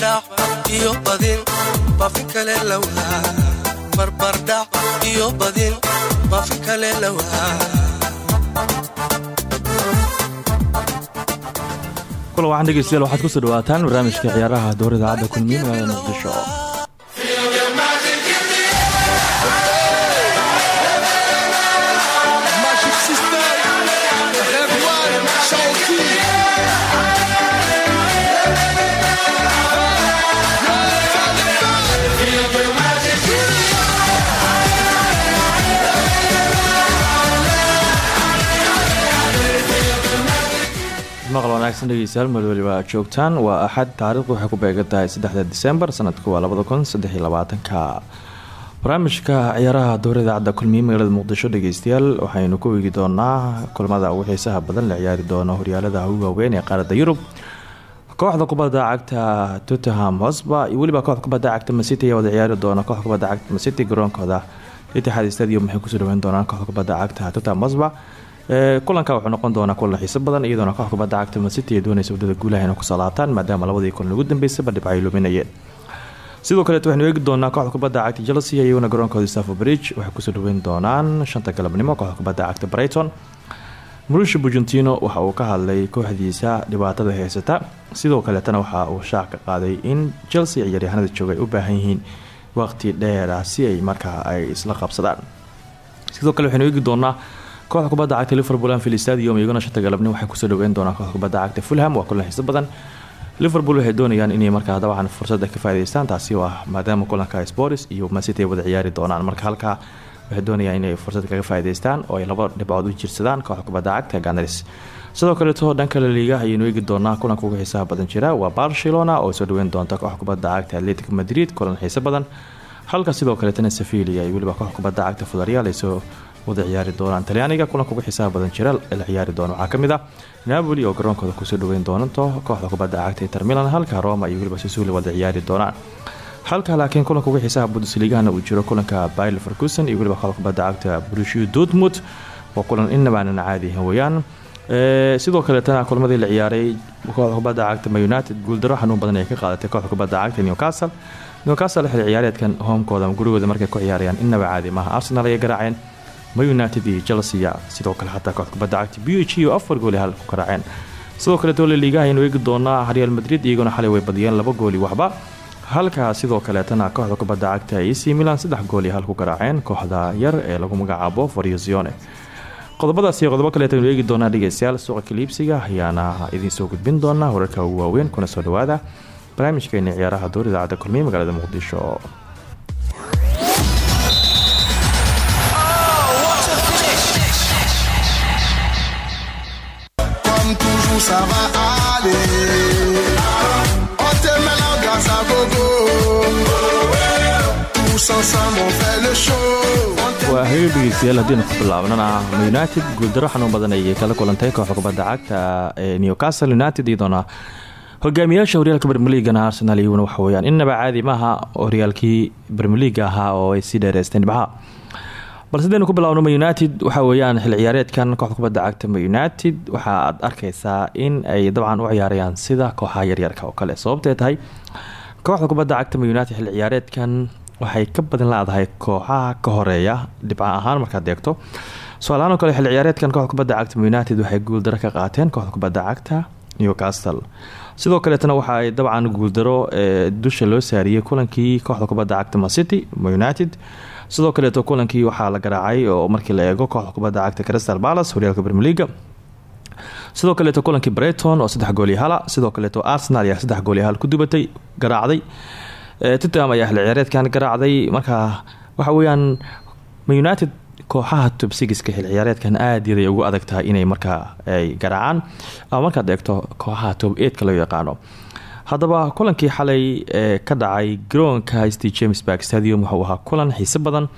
barbardhac iyo badin bafi kale lawaa barbardhac iyo badin bafi kale lawaa kula waxaan dhegeystayaal waxaad ku soo dhawaataan barnaamijka ciyaaraha door idaacadda kulmiye magaalada muqdisho wanaagsan dhegeystayaal meel weliba joogtaan. Waa axad taariikhdu waxay ku beegan tahay saddexda disembar sanadku waa labada kun barnaamijka ciyaaraha dowr idaacadda kulmiye magaalada muqdisho dhegeystayaal waxaynu ku eegi doonaa kulamada ugu xiisaha badan la ciyaari doono horyaalada ugu waaweyn ee qaaradda yurub. Kooxda kubadda cagta tottenham hosba iyo weliba kooxda kubadda cagta masity ayaa wada ciyaari doona kooxda kubadda cagta masity garoonkooda. Itixaad stadium waxay ku soo dhaweyn doonaan kooxda kubadda cagta tottenham hosba kulanka wuxuu noqon doonaa kulan xiiso badan iyadoona koox kubadda cagta ay doonaysa waddada guulaha inay ku soo maadaama labadii kulan ugu dambeysaba dhibco ay luminayeen. Sidoo kaleet waxaynu eegi doonaa kooxda kubadda cagta chelsea garoonkooda stafford bridge waxay ku soo dhaweyn doonaan shanta galabnimo kooxda brighton. Mauricio bujentino waxa uu ka hadlay kooxdiisa dhibaatada haysata sidoo kaleetana waxa uu shaac ka qaaday in chelsea ciyaaryahanada jooga ay u baahan waqti dheera si ay markaa ay isla qabsadaan. Sidoo kale waxaynu eegi doonaa kooxda kubadda cagta liverpool anfield stadium iyaguna shanta galabni waxay ku soo dhaweyn doonaa kooxda kubadda cagta fulham. Waa kulan xiiso badan. Liverpool waxay doonayaan inay markaa dabcan fursada ka faa'idaystaan taasi oo maadaama kulanka sports iyo masity ay wada ciyaari doonaan. Marka halkaa waxay doonayaan inay fursad kaga faa'idaystaan oo ay laba dhibcood u jirsadaan kooxda kubadda cagta ganars sidoo kaleeto dhanka la liiga ayaynu eegi doonaa kulanka ugu xiisaha badan jira waa barcelona oo soo dhaweyn doonta kooxda kubadda cagta atletic madrid. Kulan xiiso badan. Halka sidoo kaleetana sevilia iyo weliba kubadda cagta fudarial ay soo wada ciyaari doonaan. Talyaaniga kulanka ugu xiisaha badan jira la ciyaari doono. Waxaa ka mid ah napoli oo garoonkooda ku soo dhaweyn doonanto kooxda kubadda cagta inter milan halka roma iyo weliba wada ciyaari doonaan. Halka laakiin kulanka ugu xiisaha bundesligahana uu jiro kulanka bail ferguson iyo weliba kubadda cagta brushiu dortmund waa kulan inabaanan caadi ahan weyaan sidoo kaleetana kulmadii la ciyaaray kooxda kubadda cagta ma united guuldaro xanuun badan ay ka qaadatay kooxda kubadda cagta newcastle. Newcastle xil ciyaareedkan homekooda gurigooda markay ku ciyaarayaan inaba caadi maaha. Arsenal ayay garaaceen ma united iyo chelsea sidoo kale xataa kooxda kubadda cagta b h oo afar gooli hal ku sidoo kale doole liigaha aynu eegi doonaa real madrid iyaguna xalay way badiyeen laba gooli waxba. Halka sidoo kaleetana kooxda kubadda cagta ac milan saddex gooli hal ku kooxda yar ee lagu magacaabo fariosione qodobadaas iyo qodobo kaleet aynu eegi doonaa dhegeystayaal suuqa kaliibsiga ayaana idiin soo gudbin doonaa wararka ugu waaweyn kuna soo dhawaada barnaamijkeeni ciyaaraha door idaacadda kulmiye magaalada muqdisho ça va aller. On te la grâce à gogo. Tous ensemble on fait le show. waa hagaag dhegeystayaal haddiinu ku united guuldaro badan ayay kala kulantay kooxda kubadda cagta ee newcastle united iyadoona hogaamiyaasha horyaalka bermeliigana arsenal iyaguna waxa weyaan innaba caadi maaha horyaalkii bermeliiga ahaa oo ay sii dheereysteen dhibcaha balse hadaynu ku bilaabno ma united waxa weeyaan xil ciyaareedkan kooxda kubadda cagta ma united waxa aad arkaysaa in ay dabcan u ciyaarayaan sida kooxaha yaryarka oo kale. Sababtee tahay kooxda kubadda cagta ma united xil ciyaareedkan waxay ka badin laadahay kooxaha ka horreeya dhibca ahaan markaad eegto su'aalahaan oo kale xil ciyaareedkan kooxda kubadda cagta ma united waxay guuldaro ka qaateen kooxda kubadda cagta newcastle. Sidoo kaleetana waxa ay dabcan guuldaro dusha loo saariyey kulankii kooxda kubadda cagta macity ma united sidoo kaleeto kulankii waxaa la garaacay oo markii la eego kooxda kubadda cagta crystal palace horyaalka bermeliga sidoo kaleeto kulankii breton oo saddex gool iyo hala sidoo kaleeto arsenal ayaa saddex gool iyo hal ku dubatay garaacday. Tottenham ayaa xil ciyaareedkan garaacday. Markaa waxa weeyaan united kooxaha top sigiska xil ciyaareedkan aad yaday ugu adag tahay inay markaa ay garaacaan. Ama markaad eegto kooxaha top eidka loo yaqaano haddaba kulankii xalay ee ka dhacay garoonka st james bark stadium wuxuu ahaa kulan xiise badan.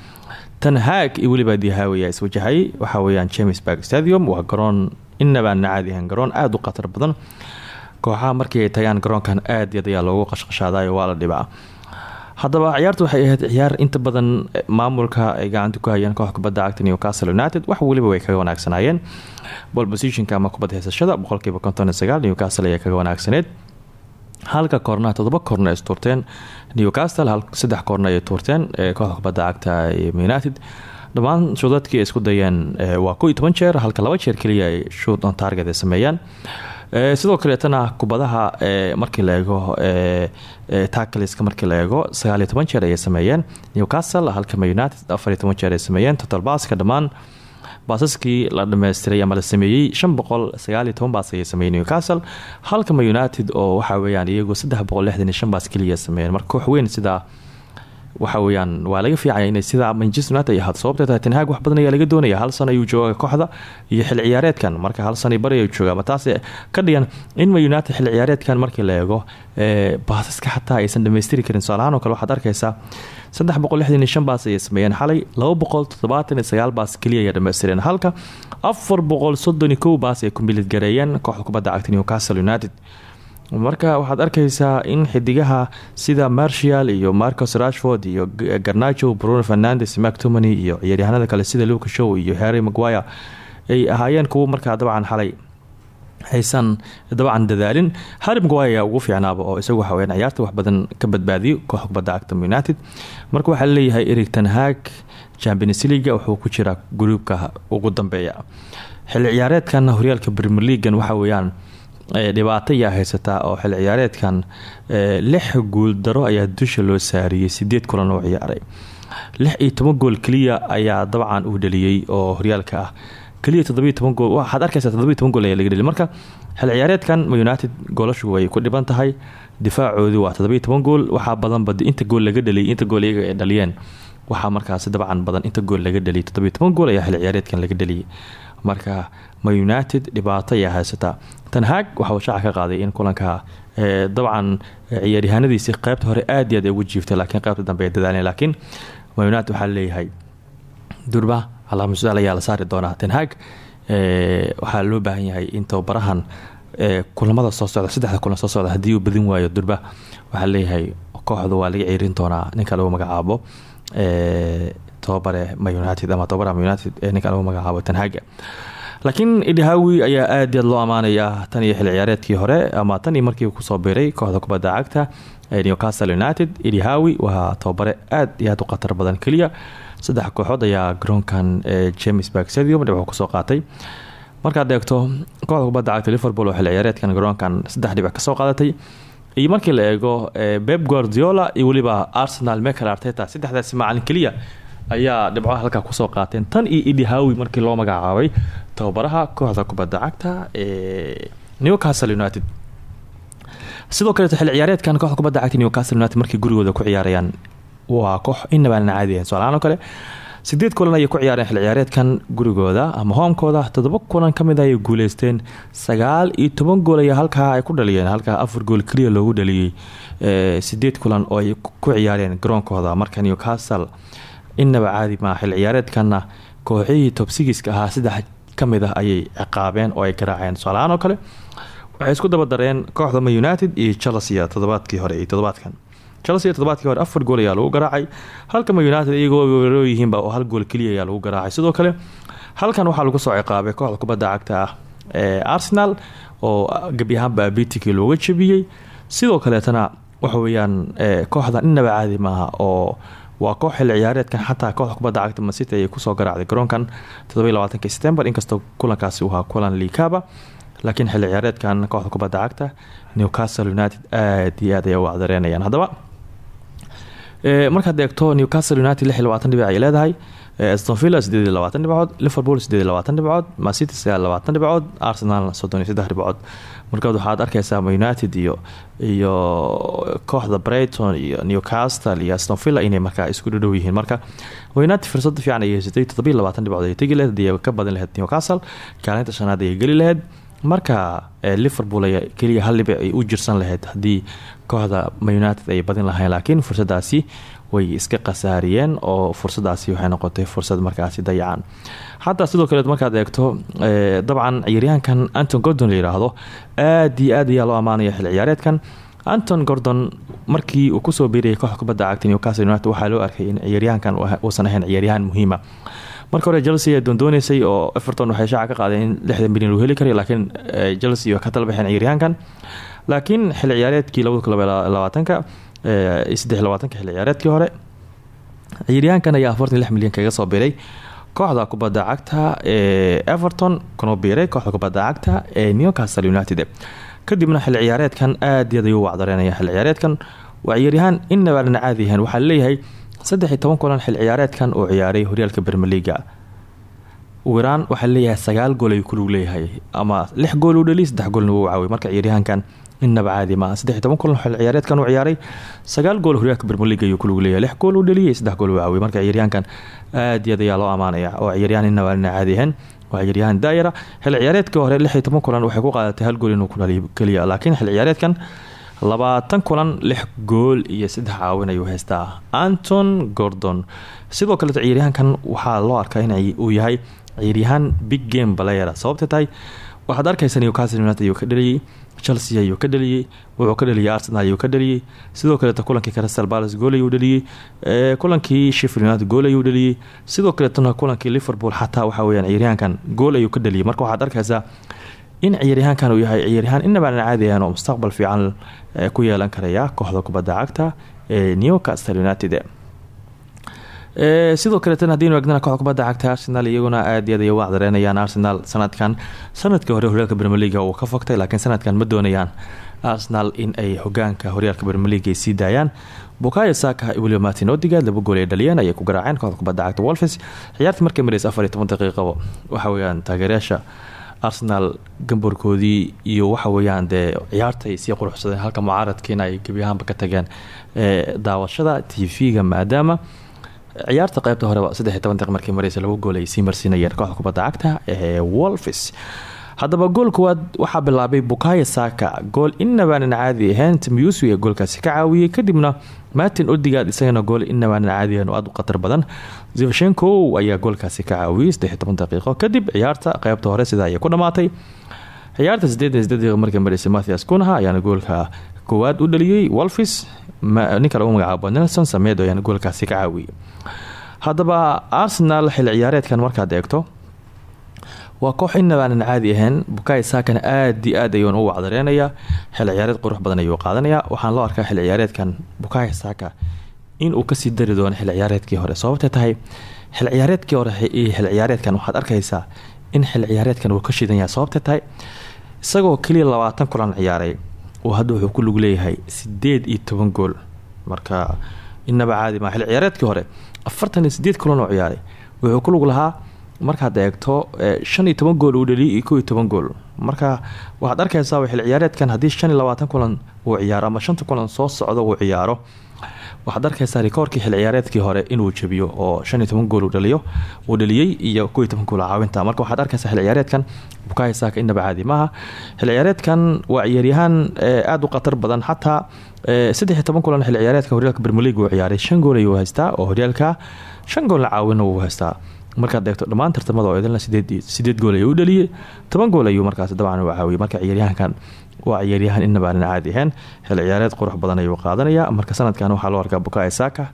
Tan haag iyo weliba dihaawaya iswajahay waxaa weyaan james bark stadium waa garoon inabaan caadihan garoon aada u khatar badan. Kooxaha markii ay tagaan garoonkan aad yad ayaa loogu qashqashaadayo waa la dhibaa. Haddaba ciyaartu waxay ahayd ciyaar inta badan maamulka ay gacanta ku hayeen koox kubadda cagta newcastle united. Wax weliba way kaga wanaagsanaayeen bol positionka ama kubadda heysashada boqolkiiba konton iyo sagaal newcastle ayaa kaga wanaagsaneed halka koornaha todoba koorna is tuurteen. Newcastle saddex koorna ay tuurteen kooxda kubadda cagta united. Dhammaan shuudadkii isku dayeen waa ko iyo jeer halka laba jeer keliya ay shoot on target ay sameeyeen sidoo kaleetana kubadaha markii la eego takliska markii la eego sagaal jeer ayay sameeyeen. Newcastle halka united afar jeer ay sameeyeen. Total baska dhammaan baasaskii la dhameystiray ama la sameeyey shan boqol sagaaliyo toban baas ayay sameeyeen newcastle halkama united oo waxa weyaan iyagu saddex boqol lixdan iyo shan baas keliya sameeyeen. Marka koox weyn sidaa waxa weyaan waa laga fiicaya inay sidaa manchester united ay ahaato sababtee tahay tenhaag wax badan ayaa laga doonaya hal san ayuu jooga kooxda iyo xil ciyaareedkan. Marka hal san bari ayuu jooga taas ka dhigan in ma united xil ciyaareedkan markii la eego baasaska xataa aysan dhammaystiri karin. Tusaalahaan kale waxaad arkaysaa saddex baas ayay sameeyeen. Xalay laba baas keliya ayaa dhamaystireen halka afar boqol soddon iyo kow baas ay ku gareeyeen kooxda kubadda cagta newcastle united marka waxaad arkaysaa in xidigaha sida marshal iyo marcos rashford iyo garnajo bruno fernandes mactomany iyo ciyaaryahanada kale sida luka show iyo harry maguire ay ahaayeen kuwo markaa dabcan xalay aysan dabcan dadaalin. Harry maguire ayaa ugu fiicnaaba oo isagu waxaweyan ciyaarta wax badan ka badbaadiyo kooxda kubadda united. Marka waxaa la leeyahay erig tanhaag champions leaga wuxuu ku jiraa gruubka ugu dambeeya. Xilli ciyaareedkan horyaalka premier leagan waxa weeyaan dhibaato ayaa haysataa oo xil ciyaareedkan lix guul daro ayaa dusha loo saariyey sideed kulan oo ciyaaray. Lix iyo toban gool keliya ayaa dabcan uu dhaliyey oo horyaalka ah. Keliya toddobiyo toban gool waxaad arkaysaa toddobiyo toban gool ayaa laga dheliy marka xil ciyaareedkan united goolashu way ku dhiban tahay difaacoodii waa toddobiyo toban gool waxaa badanba inta gool laga dhaliyay inta gool ay dhaliyeen. Waxaa markaasi dabcan badan inta gool laga dhaliyay toddobiyo toban gool ayaa xil ciyaareedkan laga dhaliyay marka ma united dhibaato ayaa haysataa tanhaag waxa uu shaaca ka qaaday in kulanka dabcan ciyaaryahaanadiisii qeybta hore aad iyo aad ugu jiiftay laakiin qeybta dambe dadaaleen laakiin ma united waxaa leeyahay durba alaamusaal ayaa la saari doonaa. Tanhaag waxaa loo baahan yahay in tababarahan kulamada soo socda saddexda kulan soo socda haddii uu badin waayo durba waxaa leeyahay kooxda waa laga ciirin doonaa. Ninka lagu magacaabo tobabare united ama tobabara united ee ninka lagu magacaabo tanhaga laakiin idhahawi ayaa aad iyaad loo amaanayaa tan iyo xil ciyaareedkii hore ama tan iyo markii ku soo biiray kooxda kubadda cagta ee newcastle united idhahawi waa tababare aad iyo aad u khatar badan keliya saddex kooxood ayaa garoonkan james bark stadium dhibco ku soo qaatay markaad eegto kooxda kubadda cagta liverpool oo xil ciyaareedkan garoonkan saddex dhibic ka soo qaadatay iyo markii la eego beb guardiola iyo weliba arsenal mekel arteta saddexdaasi macalin keliya ayaa dhibco halkaa ku soo qaateen. Tan iyo idhahawi markii loo magacaabay tababaraha kooxda kubadda cagta ee newcastle united. Sidoo kaleeto xil ciyaareedkan kooxda kubadda cagta newcastle united markii gurigooda ku ciyaarayaan waa koox inabaanan caadiyahan soalaan oo kale sideed kulan ayay ku ciyaareen xil ciyaareedkan gurigooda ama hoomkooda toddoba kulan ka mid ayay guuleysteen. Sagaal iyo toban gool ayaa halkaa ay ku dhaliyeen halkaa afar gool keliya loogu dhaliyey sideed kulan oo ay ku ciyaareen garoonkooda. Marka newcastle inaba caadi maa xil ciyaareedkana kooxihii tobsigiska ahaa saddex ka mid ah ayay ciqaabeen oo ay garaaceen tusaalahaan kale waxay isku dabadareen kooxda ma united iyo chelsea todobaadkii hore iyo todobaadkan chelsea todobaadkii hore afar gool ayaa lagu garaacay halka ma united iyagoo weerarooyihiinba oo hal gool keliya ayaa lagu garaacay. Sidoo kale halkan waxaa lagu soo ciqaabay kooxda kubadda cagta ah ee arsenal oo gebi ahaanba abitikii looga jabiyey sidoo kaleetana waxa weyaan kooxdan inaba caadi maaha oo waa koox xilli ciyaareedkan xataa kooxda kubadda cagta masity ayay ku soo garaacday garoonkan todobaylabaatanki september. Inkastoo kulankaasi uu ahaa kulan liikaba laakiin xilli ciyaareedkan kooxda kubadda cagta newcastle united aad iyo aad ay u acdareynayaan haddaba markaad eegto newcastle united lix iyo labaatan ay leedahay. Stonvilla sideed iyo labaatan liverpool sideed iyo labaatan dhibcood macity sagaal arsenal soddon iyo markaad waxaad arkaysaa united iyo iyo kooxda brighton iyo newcastle iyo stonvilla inay markaa isku dhadhow yihiin. Marka united fursada fiican ay haysatay. Toddobiyo labaatan dhibcood ay tegi laheyd haddii ka badan laheyd newcastle. Kaalinta shanaad ayay geli laheyd. Marka liverpool ay keliya hal dhibic ay u jirsan lahayd haddii kooxda united ay badin lahayn laakiin fursadaasi way iska khasaariyeen oo fursadaasi waxay noqotay fursad markaasi dayacan xataa sidoo kale markaad eegto dabcan ciyaaryahankan anton gordon la yiraahdo aad iyo aad ayaa loo ammaanaya xil ciyaareedkan. Anton gordon markii uu ku soo biirayay kooxda kubadda cagta newcastle united waxaa loo arkay in ciyaaryahankan uusan ahayn ciyaaryahan muhiima. Marka hore chelsea ayaa doondooneysay oo everton waxay shaaca ka qaadeen in lixdan milyan uu heli karay laakiin chelsea waa ka talbaxeen ciyaaryahankan. Laakiin xilli ciyaareedkii labadalabaatanka saddex labaatanka xilli ciyaareedkii hore ciyaaryahankan ayaa afartan lix milyan kaga soo biray kooxda kubadda cagta ee everton kuna biiray kooxda kubadda cagta ee newcastle united. Kadibna xilli ciyaareedkan aad yaad ayuu wacdareynaya. Xilli ciyaareedkan waa ciyaaryahaan inabaalana caadi yahaan waxaa la leeyahay saddex iyo toban kulan xilli ciyaareedkan uu ciyaaray horyaalka bermeliga wiraan waxaa leeyahay sagaal gool ayuu kulug leeyahay ama lix gool uu dhaliy saddex goolna wuu caaway marka ciyaaryahankan inaba caadi maaha saddex iyo kulan xilli ciyaareedkan uu ciyaaray sagaal gool horyaalka bermeliga ayuu kulug leeyahay lix gool uu dhaliyay saddex gool uu marka ciyaaryahankan aad yaad ayaa loo amaanaya oo ciyaaryahan inabaalana caadi yahaan waa ciyaaryahan daayara xilli ciyaareedkii hore lix iyo toban kulan waxay ku qaadatay hal gool inuu ku dhaliyo keliya laakiin xilli ciyaareedkan labaatan kulan lix gool iyo saddex caawin ayuu haystaa anton gordon sidoo kaleeto ciyaaryahankan waxaa loo arkaa in uu yahay ciyaaryahaan big game balayera sababta tahay waxaad newcastle united ayuu ka dhaliyay chelsea ayuu ka dhaliyey wuxuu ka dhaliyay arsenal ayuu ka dhaliyey sidoo kaleeto kulankii crystal palace gool ayuu dhaliyey kulankii sheffield united gool ayuu dhaliyey sidoo kaleetona kulankii liverpool xataa waxa weyaan ciyaaryahankan gool ayuu ka dhaliyay. Marka waxaad arkaysaa in ciyaaryahaankan uu yahay ciyaaryahaan inabaanan caadiyahan oo mustaqbal fiican ku yeelan karaya kooxda kubadda cagta ee newcastle united sidoo kaleetana haddiinu egnana kooxda kubadda cagta arsenal iyaguna aad aad ay u acdareynayaan arsenal sanadkan sannadkii hore horyaalka bermeliga uu ka fogtay laakiin sanadkan ma doonayaan arsenal in ay hogaanka horyaalka bermeliga sii daayaan. Bukayo saka weliba martin odigaad laba gool ay dhaliyeen ayay ku garaaceen kooxda kubadda cagta wolfes ciyaartii markay mareysa afar iyo waxa weyaan taageerayaasha arsenal gambarkoodii iyo waxa weyaan dee ciyaarta ay sii quruxsadeen halka mucaaradkiina ay gebi ahaanba ka tageen daawashada t v-ga maadaama ciyaarta qeybta horeba saddex iyo toban daqiiq markii mareysa laba gool ay sii kooxda kubadda cagta ee wolfis haddaba gool koowaad waxaa bilaabay bukayo saka gool inabaanan caadi ahayn tmyusu ee goolkaasi ka caawiyey kadibna martin odigaad isagana gool inabaanan caadi ahayn oo aad u khatar badan. Zivshenko ayaa goolkaasi ka caawiyey saddex iyo toban daqiiqo kadib ciyaarta qeybta hore sidaa ayay ku dhamaatay. Ciyaarta sideedan sideed markii mareysay mathias kunha ayaana goolka koowaad u dhaliyey wolfis ninka lagu magacaabo nelson samedo ayaana goolkaasi ka caawiyey haddaba arsenal xilli ciyaareedkan markaad eegto waa koox inabaanan caadi ahayn bukaay saakana aad i aad ayuun u wacdareenaya xilli ciyaareed qurux badan ayuu qaadanaya. Waxaan loo arkaa xilli ciyaareedkan bukaay saaka inuu ka sii dari doono xilli ciyaareedkii hore. Sababta tahay xilli ciyaareedkii hore iyo xilli ciyaareedkan waxaad arkaysaa in xilli ciyaareedkan uu ka shidan yahay. Sababta tahay isagoo keliya labaatan kulan ciyaaray uu hadda wuxuu ku lug leeyahay sideed iyo toban gool. Marka inaba caadi maa xilli ciyaareedkii hore afartan iyo sideed kulan oo ciyaaray. Wuxuu ku lug lahaa markaad eegto shan iyo toban gool uu dhaliyay iyo kow iyo toban gool. Marka waxaad arkaysaa xilli ciyaareedkan haddii shan iyo labaatan kulan uu ciyaaro ama shanta kulan soo socdo uu ciyaaro waxaad arkaysaa rikoorkii xilli ciyaareedkii hore inuu jabiyo oo shan iyo toban gool uu dhaliyo. Uu dhaliyey iyo kow iyo toban gool caawinta. Marka waxaad arkaysaa xilli ciyaareedkan bukaaya saaka inaba caadi maaha. Xilli ciyaareedkan waa ciyaaryahaan aada u khatar badan. Xataa saddex iyo toban kulan xilli ciyaareedka horyaalka bermelig uu ciyaaray. Shan gool ayuu haystaa oo horyaalka shan goolna caawina wuu haystaa. Markaad eegto dhammaan tartamada oo idinla sideed gool ayuu u dhaliyey. Toban gool ayuu markaas dabcan u caawiyey marka ciyaaryahankan waa ciyaaryahan inabaanan caadi ahayn. Xilli ciyaareed qurux badan ayuu qaadanaya. Marka sanadkan waxaa loo arkaa bukaaya saaka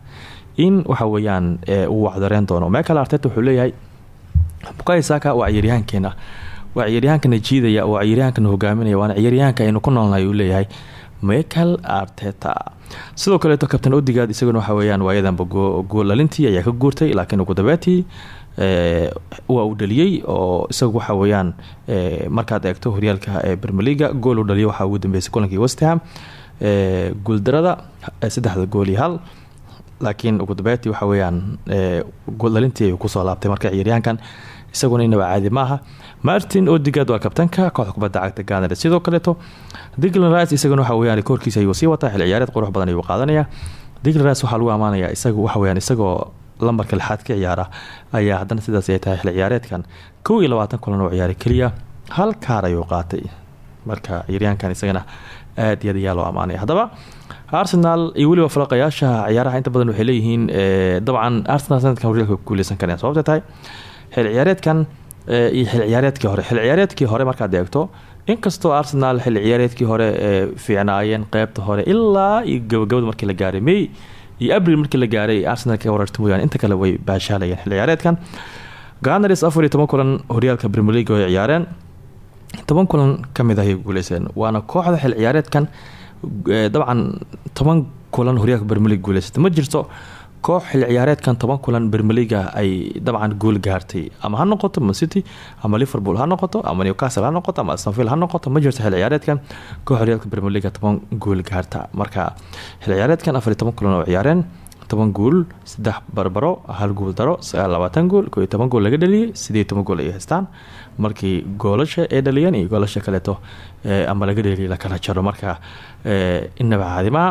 in waxa weeyaan uu waxdareen doono. Michael artet wuxuu leeyahay bukaaya saaka waa ciyaaryahankeena. Waa ciyaaryahankana jiidaya waa ciyaaryahankana hogaaminaya waana ciyaaryahanka aynu ku noolnahay uu leeyahay. Michael arteta sidoo kaleeto kabtan odigaad isaguna waxa weyaan waayadanba goolalintii ayaa ka guurtay laakiin ugu dabeetii waa uu dhaliyey oo isagu waxa weyaan markaad eegto horyaalka bermeliga gool u dhaliyo waxaa ugu dambeysay kulankii westham guuldarada saddexda gool iyo hal. Laakiin ugu dambeetii waxa weyaan gooldhalintii ayuu ku soo laabtay marka ciyaaryahankan isaguna inaba caadi maaha. Martin odigaad waa kabtanka kooxda kubadda cagta ganar sidoo kaleeto diglan rice isaguna waxa weyaan koorkiisa ayuu sii wataa xilli ciyaareed qurux badan ayuu qaadanaya. Diglan rice waxaa lagu amaanaya isagu waxa weyaan isagoo lambarka lixaad ka ciyaara ayaa haddana sidaas ay tahay xilli ciyaareedkan. Kow iyo labaatan kulan oo ciyaaray keliya hal kaar ayuu qaatay. Marka ciyaaryahankan isagana aad iyo aad ayaa loo amaanaya haddaba arsenal iyo weliba falaqayaasha ciyaaraha inta badan waxay leeyihiin dabcan arsenal sanadkan horyaalka ku guuleysan kareen sababta xilli ciyaareedkan iyo xilli ciyaareedkii hore. Xilli ciyaareedkii hore markaad eegto inkastoo arsenal xilli ciyaareedkii hore fiicnaayeen qeybta hore ilaa iyo gabagabada markii la gaaray may iyo abril markii la gaaray arsenal ka wararta mooyaan inta kale way baashaalayeen xilli ciyaareedkan ganars afar iyo toban kulan horyaalka premier league ay ciyaareen. Toban kulan ka mid ah ay guuleysteen waana kooxda xil ciyaareedkan dabcan toban kulan horyaalka bermelig guuleysata ma jirto koox xil ciyaareedkan toban kulan bermeliga ay dabcan guul gaartay. Ama ha noqoto mancity ama liverpool ha noqoto ama newcastle ha noqoto ama astonville ha noqoto ma jirto xil ciyaareedkan koox horyaalka bermeliga toban guul gaarta. Marka xil ciyaareedkan afar toban kulan oo ciyaareen toban guul saddex barbaro hal guul daro sagaal labaatan toban gool laga dhaliyay sideed toban gool ay haystaan. Markii goolasha ay dhaliyeen iyo goolasha kaleeto ama laga dheliya lakala jaro. Marka inaba caadimaa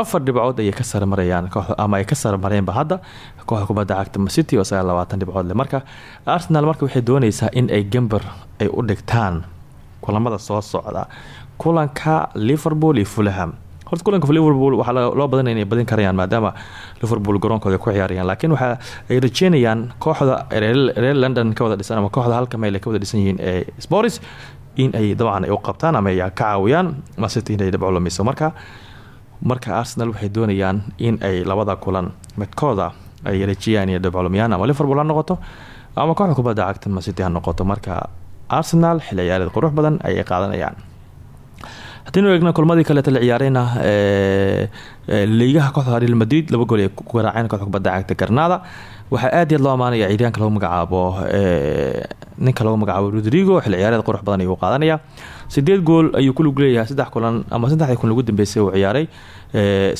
afar dhibcood ayay ka sarmarayaan ama ay ka sarmareenba hadda kooxda kubadda cagta macity oo sagaal labaatan dhibcood leh. Marka arsenal marka waxay dooneysaa in ay gamber ay u dhigtaan kulamada soo socda. Kulanka liverpool iyo fulham. Horta kulanka liverpool waxaa loo badanaya inay badin karayaan maadaama liverpool garoonkooda ku ciyaarayaan. Laakiin waxa ay rajeynayaan kooxda reer london ka wada dhisan ama kooxda halka ay ka wada dhisan yihiin ee sports in ay dabcan ay u qabtaan ama ay ka caawiyaan macity inay dhibco lumiso. Marka marka arsenal waxay doonayaan in ay labada kulan midkooda ay rajiyaan inay dhibcolumiyaan ama liverpool ha noqoto ama kooxda kubadda cagta macity ha noqoto. Marka arsenal xil ciyaareed qurux badan ayay qaadanayaan. Haddiinu eegna kulmadii kaleeta la ciyaareyna liigaha kooxda real madrid laba gool ay ku garaaceen kooxda cagta garnada waxaa aad iyaad loo amaanaya ciyaaryaanka lagu magacaabo ninka lagu magacaabo rodrigo xil ciyaareed qurux badan ayuu qaadanaya. Sideed gool ayuu kulug leeyahay saddex kulan ama saddexdii kun lagu dambeysay uu ciyaaray.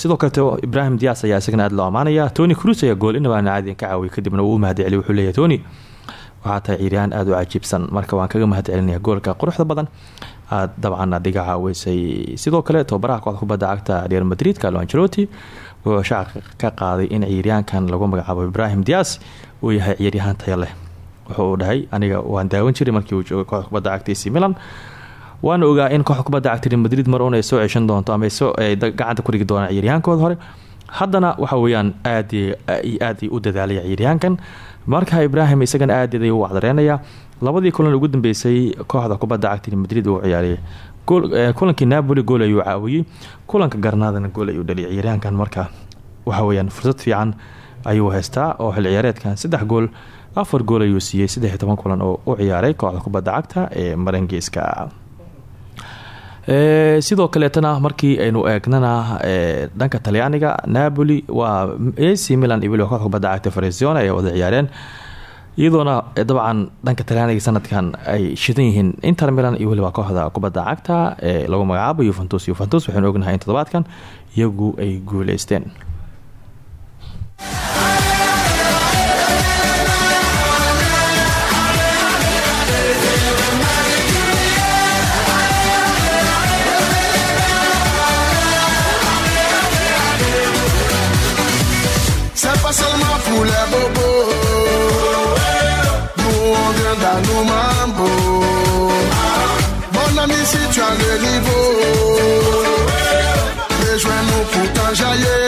Sidoo kaleete ibrahim dias ayaa isagana aad loo amaanaya tony cruz ayaa gool inabaana caadiyan ka caawiyay kadibna uu u mahadceliy wuxuu leeyahay tony waxaa tahay ciyaaryahaan aada u cajiibsan marka waan kaga mahad goolka quruxda badan. Aad dabcan aad iga caaweysay sidoo kale tobabaraha kooxda kubadda cagta real madrid carlo angelotti wuxuu shaaca ka qaaday in ciyaaryahankan lagu magacaabo ibrahim dias uu yahay ciyaaryahaan taya leh. Wuxuu dhahay aniga waan daawan jiray markii uu joogay kooxda cagta ac milan. Waana ogaa in kooxda cagta madrid mar un ay soo ceshan doonto ama gacanta ku dhigi doonaan ciyaaryahankooda hore. Haddana waxa weeyaan aad aaday u dadaalaya ciyaaryahankan. Marka ibrahim isagana aad ay u wacdareenaya. Labadii kulan ugu dambeysay kooxda kubadda cagta madrid uu ciyaariyay kulankii napoli gool ayuu caawiyey. Kulanka garnaadana gool ayuu dhaliyay. Ciyaaryahankan marka waxa weyaan fursad fiican ayuu haystaa oo xil ciyaareedkan saddex gool afar gool ayuu siiyey saddex toban kulan oo u ciyaaray kooxda kubadda cagta ee marangeeska sidoo kaleetana markii aynu eegnana dhanka talyaaniga napoli waa ac milan iyo kooxda kubadda cagta faresione ay wada ciyaareen iyadoona dabcan dhanka talyaaniga sanadkan ay shidan yihiin inter milan iyo weliba kooxda kubadda cagta ee lagu magacaabo yuventus yuventus waxaynu ognahay in toddobaadkan iyagu ay guuleysteen vient dans nos mambo. Mon ami, si tu as le niveau, rejoins-nous pour t'enjailler.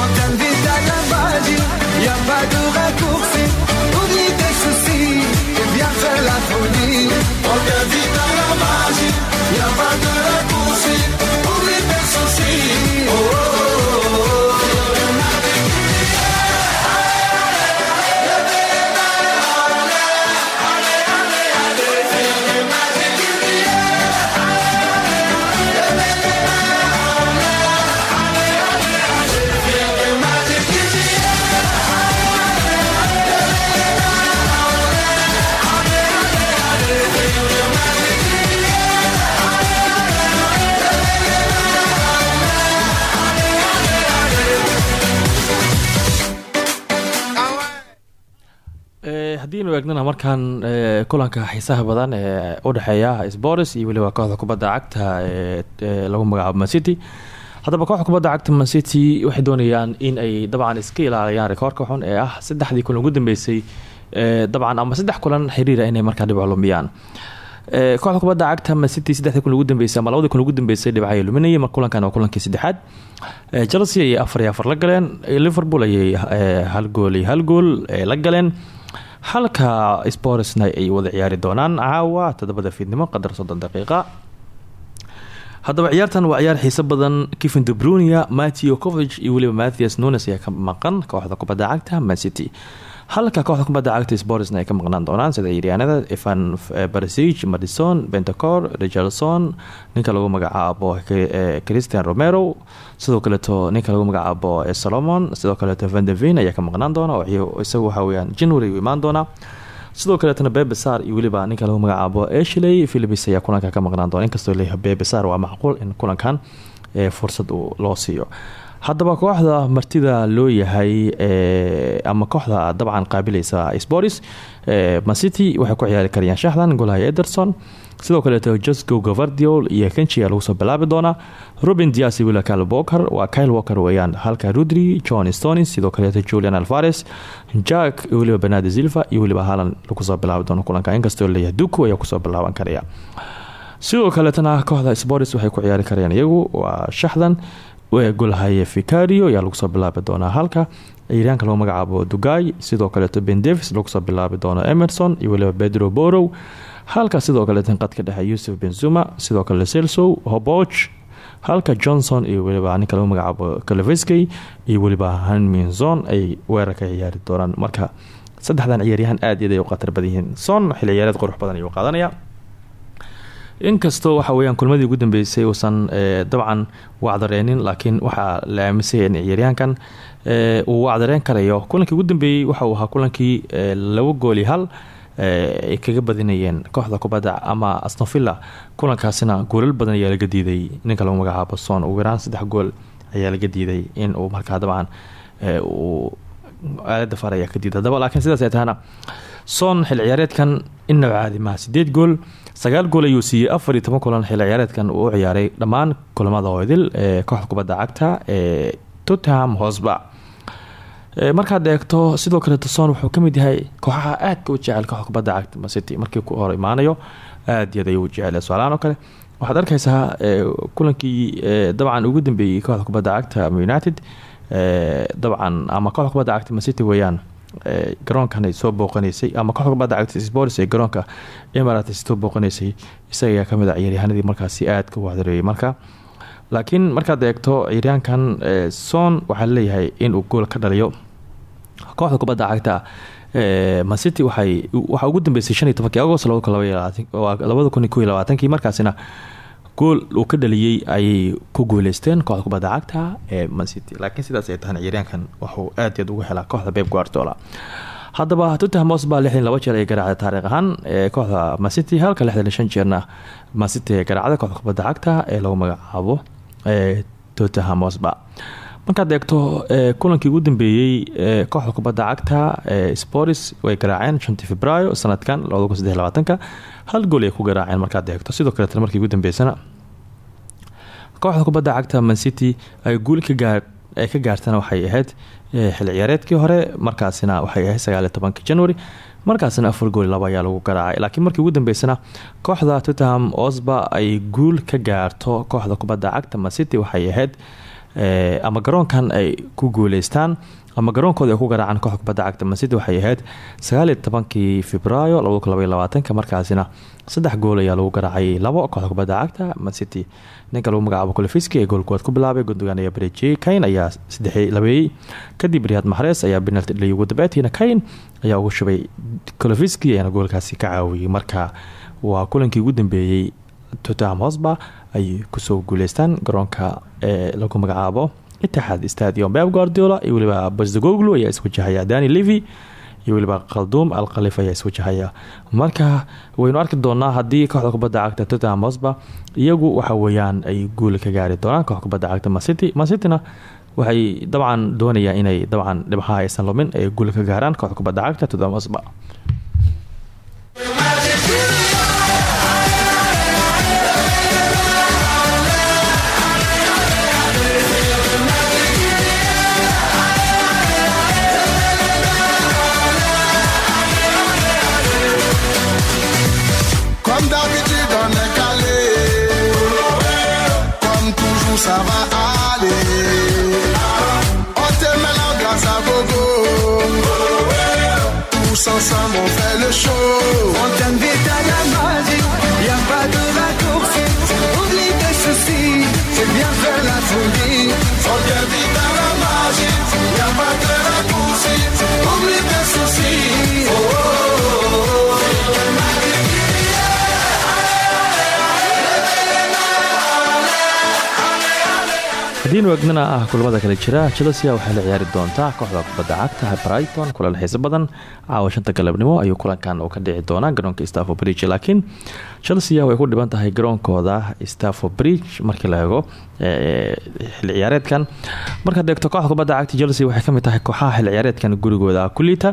On t'invite à la magie, y a pas de raccourci. Oublie tes soucis et viens faire la folie. On t'invite à la magie, y a pas de raccourci. Oublie tes soucis. Oh, oh, haddiinu eegnana markaan kulanka xiisaha badan ee udhexeeya spors iyo weliba kooxda kubadda cagta ee lagu magacaabo mancity haddaba kooxda kubadda cagta mancity waxay doonayaan in ay dabcan iska ilaaliyaan rikoorka xun ee ah saddexdii kulan ugu dambeysay dabcan ama saddex kulan xiriira inay markaa dhibco lumiyaan kooxda kubadda cagta mancity saddexdii kulan ugu dambeysay ama labadii kulan ugu dambeysay dhibcay luminayay mar kulankan waa kulankii saddexaad. Chelsea ayay afar iyo la galeen liverpool ayay hal gool hal gool la galeen halka sporsna ay wada ciyaari doonaan caawa todobada fiidnimo qadar soddon daqiiqa. Haddaba ciyaartan waa ciyaar xiiso badan. Kevin debrunia mateo covig iyo weliba mathias nunes ayaa ka maqan kooxda kubadda cagta mancity halka kooxda kubadda cagta sportsna ay ka maqnaan doonaan sida yiryaanada evan barsig madison bentacor richardson ninka lagu magacaabo christian romero sidoo kaleeto ninka lagu magacaabo solomon sidoo kaleeto vandevin ayaa ka maqnaan doona isagu waxaa weyaan january u imaan doona sidoo kaleetana bebesar iyo weliba ninka lagu magacaabo eshley philips ayaa kulanka ka maqnaan doona. Inkastoo leeyahay bebesar waa macquul in kulankan fursad loo siiyo haddaba kooxda martida loo yahay ama kooxda dabcan qaabilaysa sports macity waxay ku ciyaari karayaan shaxdan golahay ederson. Sidoo kaleeto josco gavardiol iyo kenchia lagu soo bilaabi doonaa robin dias wila kyle walker waa kyle walker weyaan halka rudri john stonis sidoo kaleeto julian alvares jack weliba benadi silva iyo weliba halan lagu soo bilaabi doono kulanka. Inkastoo leeyahay duku ayaa ku soo bilaaban karaya. Sidoo kaleetana kooxda sports waxay ku ciyaari karayaan iyagu waa shaxdan golhaye vicario ayaa lagu soo bilaabi doonaa halka. Ciyaaryaanka lagu magacaabo dugay sidoo kaleeto ben davis lagu soo bilaabi doono emerson iyo weliba pedro borow. Halka sidoo kaleetan qadka dhexe yuusuf benzuma sidoo kale selsow hoboch halka johnson iyo weliba ninka lagu magacaabo kaleveskey iyo weliba hanminson ay weerar ka ciyaari doonaan. Marka saddexdan ciyaaryahan aad iyaday u khatar badan yihiin. Son xil ciyaareed badan ayuu qaadanaya inkastoo waxa weyaan kulmadii ugu dambeysay uusan dabcan wacdareenin laakiin waxaa la aaminsaya in ciyaaryahankan uu wacdareen karayo. Kulankii ugu dambeeyey waxauu ahaa kulankii laba gooli hal ay kaga badinayeen kooxda kubadda ama astonvilla kulankaasina goolal badan ayaa laga diiday. Ninka lagu magacaabo son ugu yaraan saddex gool ayaa laga diiday in uu markaa dabcan uu aalada far ka diiday. Hadaba laakiin sidaas ay tahana son xil ciyaareedkan inaba caadi maha sideed gool sagaal gool ayuu siiyey. Afar kulan xil ciyaareedkan uu ciyaaray dhammaan kulamada oodil ee kooxda kubadda cagta ee tottenham hosba markaad eegto sidoo kale son wuxuu ka mid yahay kooxaha aadka u jecel kooxda kubadda cagta macity markii hor imaanayo aad yaad ayuu jecel. Su'aalaan oo kale waxaad arkaysaa kulankii dabcan ugu dambeeyey kooxda kubadda cagta united. Dabcan ama kooxda kubadda cagta macity weeyaan garoonkan ay soo booqanaysay ama kooxda kubadda cagta sports ee garoonka emirates soo booqanaysay isaga ayaa ka mid a ciyaaryahanadii markaasi aadka u wacdareeyay marka laakiin markaad eegto ciyaaryahankan son waxaa la leeyahay inuu gool ka dhaliyo. Kooxda kubadda cagta mancity waxay waxaa ugu dambeysay shan iyo tobankii agost labada kun iyo labaatankii markaasina gool uu ka dhaliyey ayay ku guuleysteen kooxda kubadda cagta ee mancity laakiin sidaas ay tahan ciyaaryaankan waxuu aad iyaad ugu helaa kooxda beb guardola haddaba tottenham hotspur lixdan laba jeer ay garaacday taariikh ahaan ee kooxda mancity halka lixdan shan jeerna mancity ee garaacday kooxda kubadda cagta ee lagu magacaabo ee tottenham hotspur markaad eegto kulankii ugu dambeeyey kooxda kubadda cagta ee sports way garaaceen shantii februaayo sanadkan labada hal gool ay ku garaaceen markaad eegto. Sidoo kaleetna markii ugu dambeysana kooxda kubadda cagta mancity ay guul ay ka gaartana waxay ahayd xil ciyaareedkii hore markaasina waxay ahayd sagaaliyo tobankii january. Markaasina afar gooli laba ayaa lagu garaacay. Laakiin markii ugu dambeysana kooxda tottenham osba ay guul ka gaarto kooxda kubadda cagta mancity waxay ahayd ama garoonkan ay ku guuleystaan ama garoonkooda ay ku garaacaan kooxda kubadda cagta mancity waxay ahayd sagaaliyo tobankii februaayo markaasina saddex gool ayaa lagu garaacay labo kooxda kubadda cagta mancity ninka lagu magacaabo kolofiski ee goolkood ku bilaabay gundogan ayaa bareejiyey kayn ayaa saddex labeeyey kadib riyaad maxrees ayaa benalti dhaliyay ugu dambeetiina kayn ayaa ugu shubay kolofiski ayaana goolkaasi ka caawiyey marka waa kulankii ugu dambeeyey tottenham hosba ay ku soo guuleystaan garoonka lagu magacaabo itixaad stadium. Beb guardiola iyo weliba basdogoglu ayaa iswajahaya dani levy iyo weliba khalduum alkalif ayaa iswajahaya marka waynu arki doonaa haddii kooxda kubadda cagta tottenham hosba iyagu waxa weeyaan ay guul ka gaari doonaan kooxda kubadda cagta mancity mancityna waxay dabcan doonayaan inay dabcan dhibcaha aysan lumin ay guul ka gaaraan kooxda kubadda cagta tottenham hosba haddiinu egnana ah kulamada kale jira. Chelsea waxay la ciyaari doontaa kooxda kubadda cagta brighton. Kulan xiiso badan caawa shanta galabnimo ayuu kulankan uu ka dhici doonaa garoonka staffo bridge laakiin chelsea way ku dhiban tahay garoonkooda staffo bridge markii la eego xilli ciyaareedkan. Markaad eegto kooxda kubadda cagta chelsea waxay ka mid tahay kooxaha ciyaareedkan gurigooda. Kulita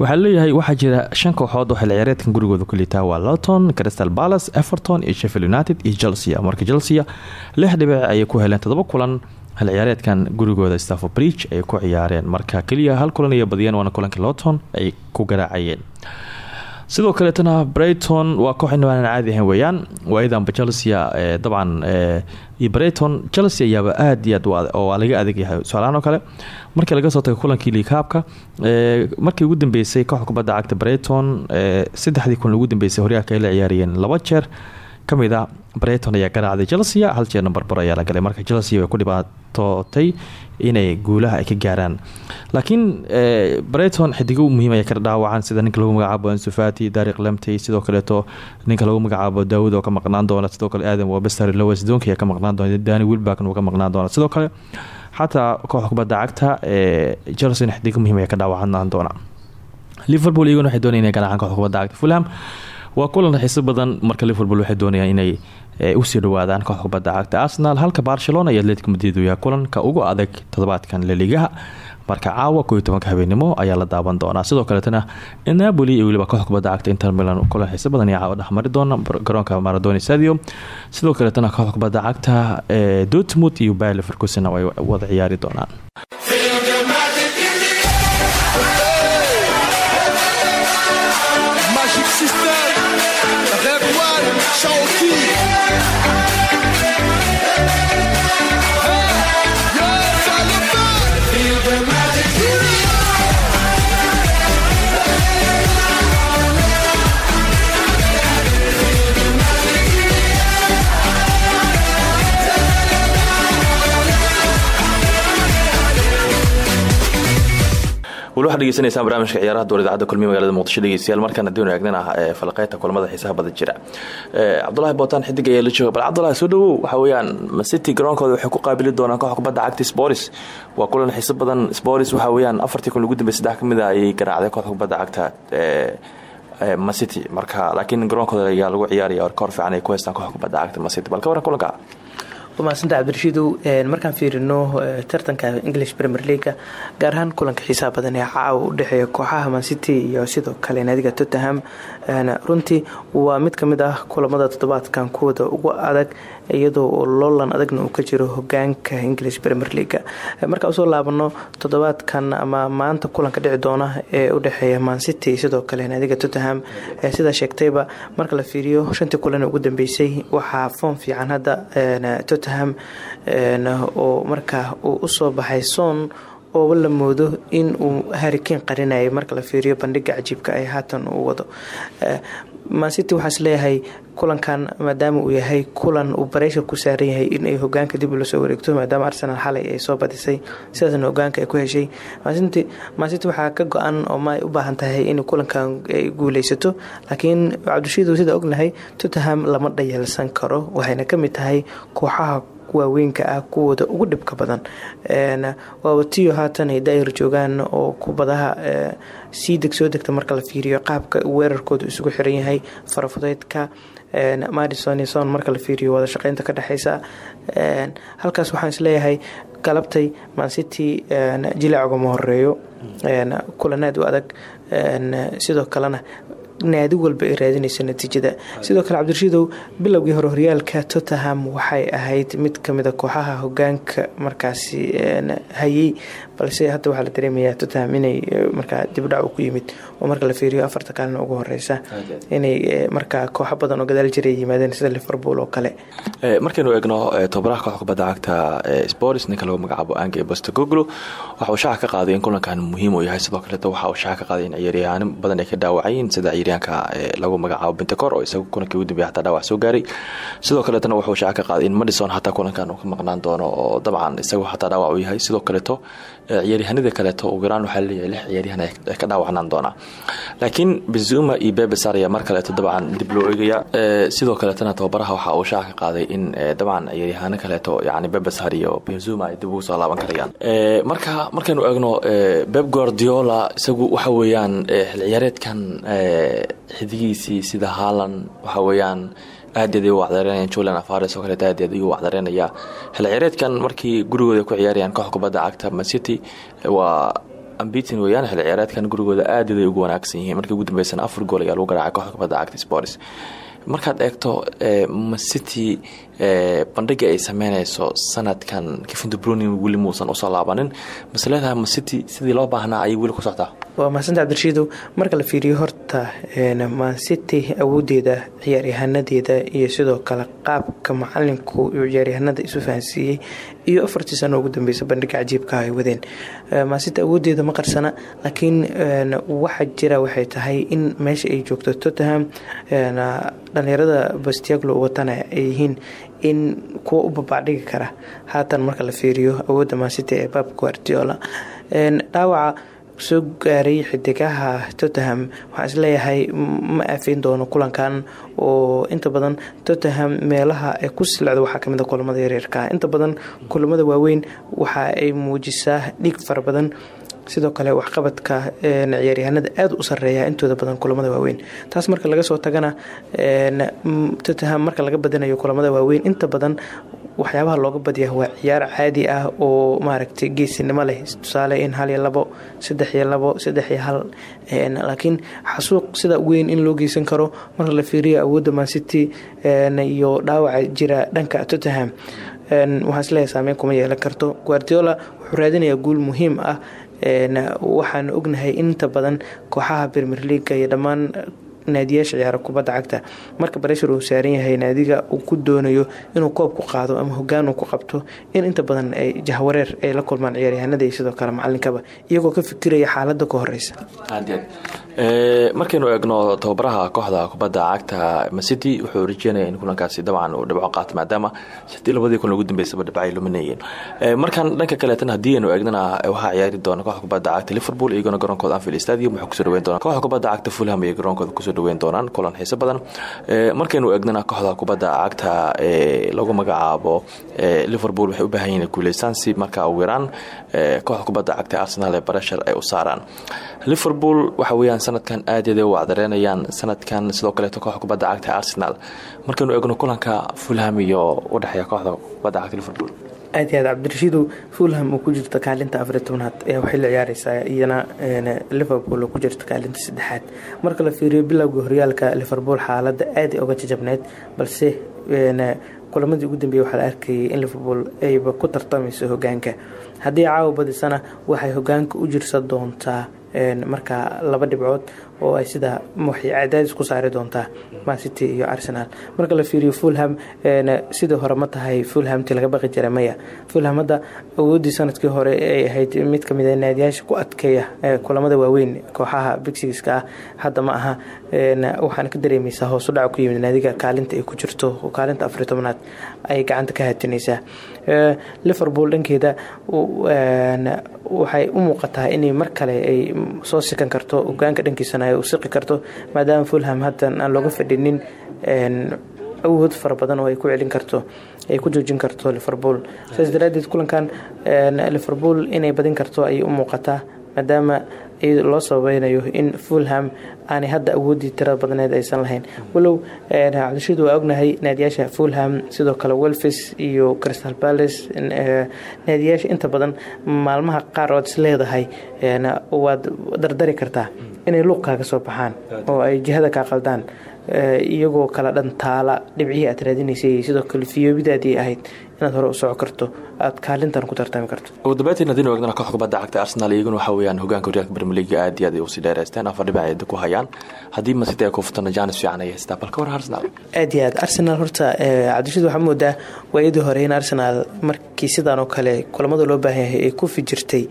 waxaa leeyahay waxaa jira shan kooxood oo ciyaareedkan gurigooda kulita. Waa lowton crystal palace everton iyo sheffield united iyo chelsea. Marka chelsea lix dhibic ayay ku heleen todoba kulan hal ciyaareedkan gurigooda staffo bridge ay ku ciyaareen. Marka keliya hal kulan iyo badiyeen waana kulankii lowton ay ku garaacayeen sidoo kaleetana breyton waa koox inabaanan caadi ahayn weeyaan. Waayadanba chelsea dabcan iyo breyton chelsea ayaaba aad iyo aad oo laga adag yahay su'aalaan oo kale. Markii laga soo tagay kulankii liikaabka markii ugu dambeysay kooxda kubadda cagta breyton saddexdii kun ugu dambeysay horyaalka ay la ciyaariyeen laba jeer ka mid a breyton ayaa garaacday chelsea hal jeerna barbaro ayaa la galay. Marka chelsea way ku dhibaatootay inay guulaha ay ka gaaraan. Laakiin breyton xidigo muhiim aya ka dhaawacan sida ninka lagu magacaabo ansufati dariq lamtey sidoo kaleeto ninka lagu magacaabo daawud oo ka maqnaan doona sidoo kale aadam wabester lows donki ayaa ka maqnaan doona dani wilbackn uu ka maqnaan doona. Sidoo kale xataa kooxda kubadda cagta ee chelsea xidigo muhiim ayaa ka dhaawacanaan doona. Liverpool iyaguna waxay doonaya inay garaacaan kooxda kubadda cagta. Fulham waa kulan xiiso badan marka liverpool waxay doonayaan inay u sii dhawaadaan kubadda cagta arsenal. Halka barcelona iyo atletic madrid uu yahay kulanka ugu adag toddobaadkan laligaha marka caawa kooiyo tobanka habeenimo ayaa la daawan doonaa. Sidoo kaleetana napoli iyo weliba kubadda cagta inter milan kulan xiiso badan ayaa dhexmari doona garoonka maradoni stadium sidoo kaleetana kooxda kubadda cagta ee dortmund iyo bayer leverkusen ay wada ciyaari doonaan waxaad degeysanaysaan barnaamijka ciyaaraha dowr idaacadda kulmiye magalada muqdisho dhegeystayaal markaan haddii eegnana ee falaqeynta kulamada xiisaha badan jira. Cabdulahi bootaan xidig ayaa la jooga. Bal cabdulahi soo dhawow waxa weeyaan city garoonkooda waxay ku qaabili doonaan kooxda kubadda cagta sporis waa kulan xiiso badan sporis waxa weeyaan afartii kun ugu dambey saddex ka mid a ayay garaacday kooxda kubadda cagta macity marka laakiin garoonkooda ayaa lagu ciyaaraya koor fiican ay ku haystaan kooxda kubadda cagta macity bal ka waran kulanka umahadsanta cabdirashiidow markaan fiirino tartanka english premier leaga gaar ahaan kulanka xiisaha badan ee caawa u dhexeeya kooxaha mancity iyo sidoo kale naadiga tottenham runtii waa mid ka mid ah kulamada toddobaadkan kuwada ugu adag iyadoo loolan adagna uu ka jiro hogaanka english premier leaga markaa u soo laabano toddobaadkan ama maanta kulanka dhici doona ee udhexeeya mancity sidoo kale naadiga tottenham sidaa sheegtayba marka la fiiriyo shantii kulan ugu dambeysay waxaa foom fiican hadda tottenham oo markaa uu u soo baxay soon ooba la moodo in uu harikeen qarinayay marka la fiiriyo bandhiga cajiibka ay haatan uu wado. Mancity waxaa is leeyahay kulankan maadaama uu yahay kulan uu bareysha ku saaran yahay inay hogaanka dib la soo wareegto maadaama arsenal xalay ay soo badisay sidaasna hogaanka ay ku heshay. Mancity waxaa ka go-an oo ma u baahan tahay in kulankan ay guuleysato laakiin cabdishiidu sida ognahay tottenham lama dhayalsan karo waxayna ka mid tahay kooxaha waaweynka ah kuwooda ugu dhibka badan. Waaba tiyo haatan ay daayar joogaan oo kubadaha sii deg soo degta marka la fiiriyo qaabka weerarkooda isugu xiran yahay. Farafudeydka madison son marka la fiiriyo wada shaqeynta ka dhexeysa halkaas waxaan is leeyahay galabtay mancity jilaacugama horeeyo kulanaad u adag. Sidoo kalena naadi walba ay raadinayso natiijada. Sidoo kale cabdirashiidow bilowgii hore horyaalka tottenham waxay ahayd mid kamida kooxaha hogaanka markaasi hayay balse hadda waxaa la dareemayaa tottenham inay markaa dibdhac ku yimid oo marka la fiiriyo afarta kaalina ugu horeysa inay markaa kooxo badan oo gadaal jiray yimaadeen sida liverpool oo kale. Markaynu eegno tobabaraha kooxda kubadda cagta sports ninka lagu magacaabo ange bostogoglo waxa uu shaaca ka qaaday in kulankan muhiim uu yahay. Sidoo kaleeto waxa uu shaaca ka qaaday in ciyaaryahaano badan ay ka dhaawacayeen sida ciyaaryahanka lagu magacaabo bentecor oo isagu kulankii ugu dambeya hataa dhaawac soo gaaray. Sidoo kaleetana wuxuu shaaca ka qaaday in madison hataa kulankan uu ka maqnaan doono oo dabcan isagu hataa dhaawac uu yahay. Sidoo kaleeto ciyaaryahanada kaleeto ugu yaraan waxaa la leeyahay lix ciyaaryahan ay ka dhaawacnaan doonaa laakiin benzuma iyo bebesar ayaa mar kaleeto dabcan dib loo eegaya sidoo kaleetana tababaraha waxa uu shaaca qaaday in dabcan ciyaaryahaano kaleeto yani bebesar iyo benzuma ay dib ugu soo laaban karayaan. Marka markaynu eegno beb guardiola isagu waxa weeyaan xil ciyaareedkan xidigiisii sida haalan waxa weeyaan aadaed ay u wacdareynayaan julian afares oo kaleeto aadaed ayuu wacdareynayaa xil ciyaareedkan markii gurigooda ku ciyaarayaan koox kubadda cagta mancity waa ambitin weeyaan. Xil ciyaareedkan gurigooda aadaed ugu wanaagsan yihiin markii ugu dambeysana afar gool ayaa lagu garaacay kooxda kubadda cagta sports markaad eegto macity bandhiga ay sameyneyso sanadkan kevin brunin weli muusan u soo laabanin. Masleedaha macity sidii loo baahnaa ayay weli ku soctaa waa mahadsanti cabdirashiidow marka la fiiriyo horta mancity awoodeeda ciyaaryahanadeeda iyo sidoo kale qaabka macalinku uu ciyaaryahanada isu fahansiiyey iyo afartii sano ugu dambeysa bandhiga cajiibka ay wadeen. Mancity awoodeeda ma qarsana laakiin waxa jira waxay tahay in meesha ay joogto tottenham dhalinyarada bastiaglo watana ay yihiin in kuwa u babacdhigi kara haatan marka la fiiriyo awoodda mancity ee bab guardiola. Dhaawaca soo gaaray xidigaha tottenham waxaan is leeyahay ma aafeyn doono kulankan oo inta badan tottenham meelaha ay ku silacdo waxaa ka mid a kulamada yareerka inta badan kulamada waaweyn waxa ay muujisaa dhig fara badan sidoo kale waxqabadka ciyaaryahanada aada u sareeya intooda badan kulamada waaweyn. Taas marka laga soo tagana tottenham marka laga badanayo kulamada waaweyn inta badan waxyaabaha looga badiya waa ciyaar caadi ah oo maaragtay geesinimo leh. Tusaale in hal iyo labo saddex iyo labo saddex iyo hal laakiin xasuuq sida weyn in loo geysan karo marka la fiiriyo awoodda mancity iyo dhaawaca jira dhanka tottenham. Waxaa is leeyahay saameyn kuma yeelan karto. Guardiola wuxuu raadinayaa guul muhiim ah waxaan ognahay inta badan kooxaha premier leaga iyo dhammaan naadiyaasha ciyaara kubadda cagta. Marka bareshar uu saaran yahay naadiga uu ku doonayo inuu koob ku qaado ama hogaan uu ku qabto in inta badan ay jahwareer ay la kulmaan ciyaaryahanada iyo sidoo kale macalinkaba iyagoo ka fikiraya xaalada ka horeysa markaynu eegno tababaraha kooxda kubadda cagta macity wuxuu rajeynaya in kulankaasi dabcan uu dhibco qaato maadaama sidii labadii kun ugu dambeysaba dhibco ay luminayeen markan dhanka kaleetana haddii aynu eegnana waxaa ciyaari doona kooxda kubadda cagta liverpool iyagona garoonkooda anfield stadium wuxuu ku soo dhaweyn doona kooxda kubadda cagta fulham iyo garoonkooda ku soo dhaweyn doonaan kulan xiiso badan. Markaynu eegnana kooxda kubadda cagta lagu magacaabo liverpool waxay u baahan yihiin guuleystaan si markaa ugu yaraan kooxda kubadda cagta arsenal ee bareshar ay u saaraan. Liverpool waxa weyaan sanadkan aadaed u wacdareynayaan sanadkan sidoo kaleeto kooxda kubadda cagta arsenal. Markaynu eegno kulanka fulham iyo udhexeeya kooxda kubadda cagta liverpool. Aad iyo aad cabdirashiidow fulham oo ku jirta kaalinta afariy tobnaad ayaa waxay la ciyaareysaa iyana liverpool oo ku jirta kaalinta saddexaad. Marka la fiiriyo bilowga horyaalka liverpool xaalada aad ay uga jajabneyd balse kulamadii ugu dambeeyey waxaa la arkayay in liverpool ayba ku tartamayso hogaanka. Haddii caawa badisana waxay hogaanka u jirsan doontaa markaa laba dhibcood oo ay sida waxay cadaadis ku saari doontaa mancity iyo arsenal. Marka la fiiriyo fulham sidii hore ma tahay fulhamti laga baqi jira maya. Fulham hadda awoodii sannadkii hore ay ahayd mid ka mid a naadiyaasha ku adkeeya kulamada waaweyn kooxaha bigsigiska ah. Hadda ma aha waxaana ka dareemeysaa hoosu dhaca ku yimid naadiga kaalinta ay ku jirto kaalinta afariy tobnaad ay gacanta ka hatinaysaa liverpool dhankeeda waxay u muuqataa inay mar kale ay soo sikan karto hogaanka dhankiisana ay u siqi karto maadaama fulham haddan aan looga fadhinin awood fara badan oo ay ku celin karto ay ku joojin karto liverpool. Saas daraadeed kulankan liverpool inay badin karto ayay u muuqataa maadaama loo sababeynayo in fulham aanay hadda awoodii tirada badneed aysan lahayn. Walow cabdishiid waa ognahay naadiyaasha fulham sidoo kale welfis iyo crystal palace naadiyaasha inta badan maalmaha qaar ood is leedahay waad dardari kartaa inay luuqkaaga soo baxaan oo ay jihada kaa qaldaan iyagoo kala dhantaala dhibcihii aad raadinaysay sidoo kale fiyoobidaadii ahayd inaad hore u soco karto aad kaalintan ku tartami karto. Ugu dambeyntiin haddii nu eegnana koox kubadda cagta arsenal iyaguna waxa weeyaan hogaanka horyaalka premier league aad iyo aad ay u sii dheereysteen afar dhibac ay ku hayaan. Haddii masiti ay ku futana jaanis fiican ay haystaa bal ka war arsenal. Aad iyo aad arsenal horta cabdishiid waxaa moodaa waayadii hore in arsenal markii sidaan oo kale kulamada loo baahan yahay ay ku fijirtay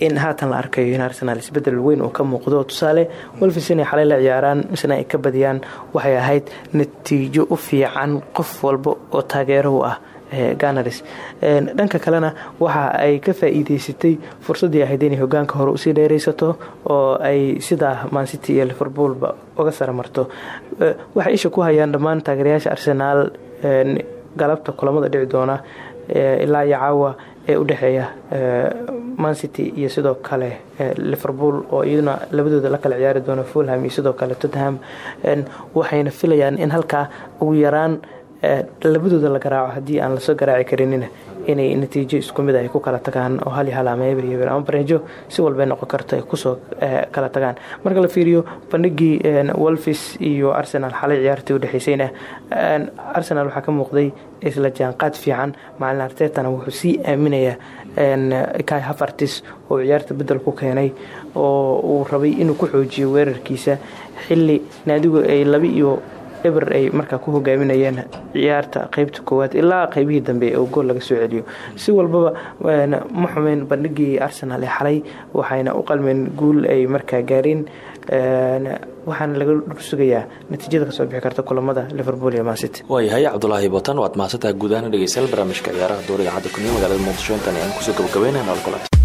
in haatan la arkayo in arsenal isbeddel weyn uu ka muuqdo. Tusaale wolfis inay xalay la ciyaaraan misna ay ka badiyaan waxay ahayd natiijo u fiican qof walba oo taageero u ah ganars dhanka kalena waxa ay ka faa-iideysatay fursadii ahayd inay hogaanka hore u sii dheeraysato oo ay sidaa mancity iyo liverpoolba uga sara marto. Waxay isha ku hayaan dhammaan taageerayaasha arsenaal galabta kulamada dhici doona ilaa iyo caawa ee u dhexeeya mancity iyo sidoo kale liverpool oo iyaduna labadooda la kala ciyaari doona fulham iyo sidoo kale tottenham waxayna filayaan in halkaa ugu yaraan labadooda la garaaco haddii aan la soo garaaci karinina inay natiijo isku mid ay ku kala tagaan oo hal hal ama ama bareejo si walbay noqon karto ay ku soo kala tagaan. Marka la fiiriyo bandhigii wolfis iyo arsenal xalay ciyaartii udhexeysayna arsenal waxaa ka muuqday isla jaanqaad fiican. Macalin artetana wuxuu sii aaminayaa kai hafartis oo ciyaarta bedel ku keenay oo uu rabay inuu ku xoojiyo weerarkiisa xili naadigu ay laba iyo eber ay markaa ku hogaaminayeen ciyaarta qeybta koowaad ilaa qeybihii dambe oo gool laga soo celiyo. Si walbaba ma xumeyn bandhigii arsenal ee xalay waxayna u qalmeen guul ay markaa gaareen waxaana laga dhursugayaa natiijada ka soo bixi karta kulamada liverpool iyo mancity waayahay cabdulaahi botan waad mahadsantaha guud ahaan dhegeystayaal barnaamijka ciyaaraha dowr idaacadda kulmiye magaalada muqdisho. Intaan ayaan ku soo gabagabeynayna